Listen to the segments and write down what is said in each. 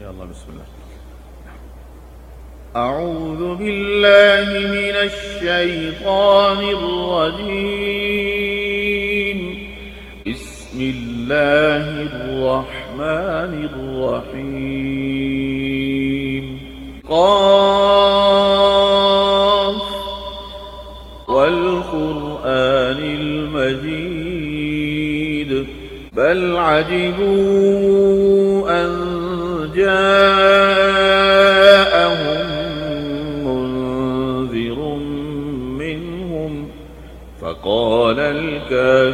يلا بسم الله. أعوذ بالله من الشيطان الرجيم. بسم الله الرحمن الرحيم. قاف. والقرآن المجيد. بل عجبوا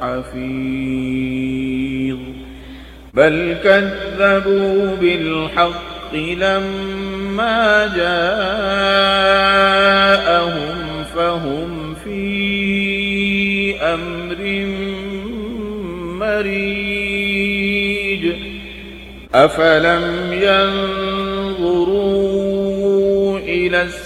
حفيظ بل كذبوا بالحق لما جاءهم فهم في أمر مريج. أفلم ينظروا إلى السماء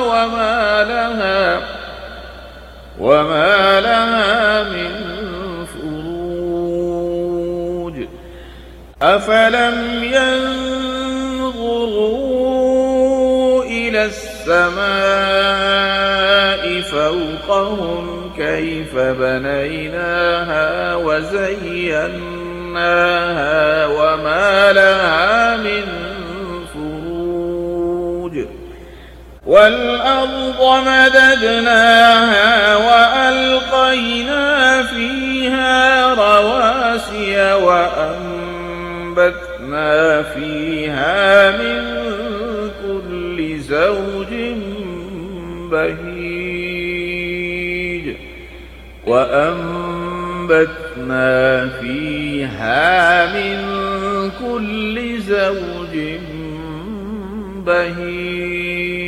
وما لها وما لها من فروج. أفلم ينظروا إلى السماء فوقهم كيف بنيناها وزيناها وما لها من والأرض مددناها وألقينا فيها رواسي وأنبتنا فيها من كل زوج بهيج وأنبتنا فيها من كل زوج بهيج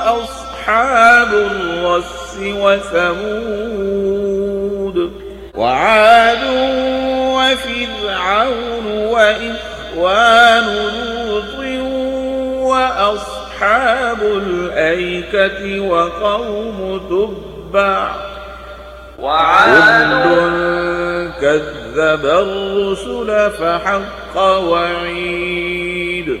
وأصحاب الرس وثمود وعاد وفرعون وإخوان لوط وأصحاب الأيكة وقوم تبع وعاد كذب الرسل فحق وعيد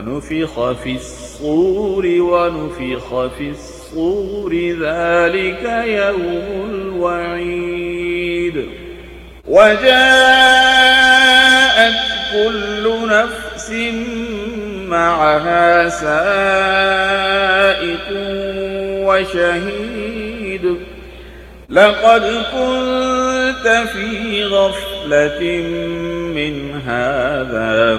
ونفخ في الصور ونفخ في الصور ذلك يوم الوعيد. وجاءت كل نفس معها سائق وشهيد. لقد كنت في غفلة من هذا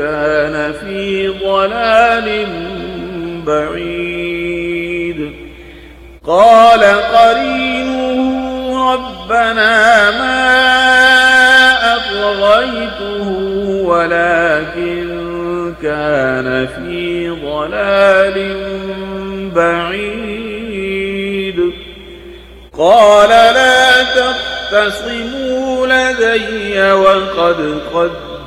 كان في ضلال بعيد. قال قرينه ربنا ما أطغيته ولكن كان في ضلال بعيد. قال لا تختصموا لدي وقد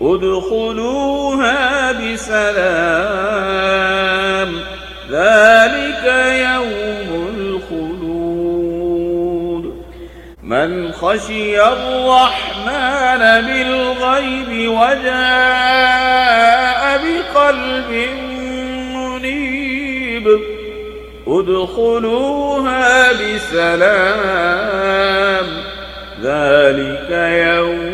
ادخلوها بسلام. ذلك يوم الخلود. من خشي الرحمن بالغيب وجاء بقلب منيب. ادخلوها بسلام. ذلك يوم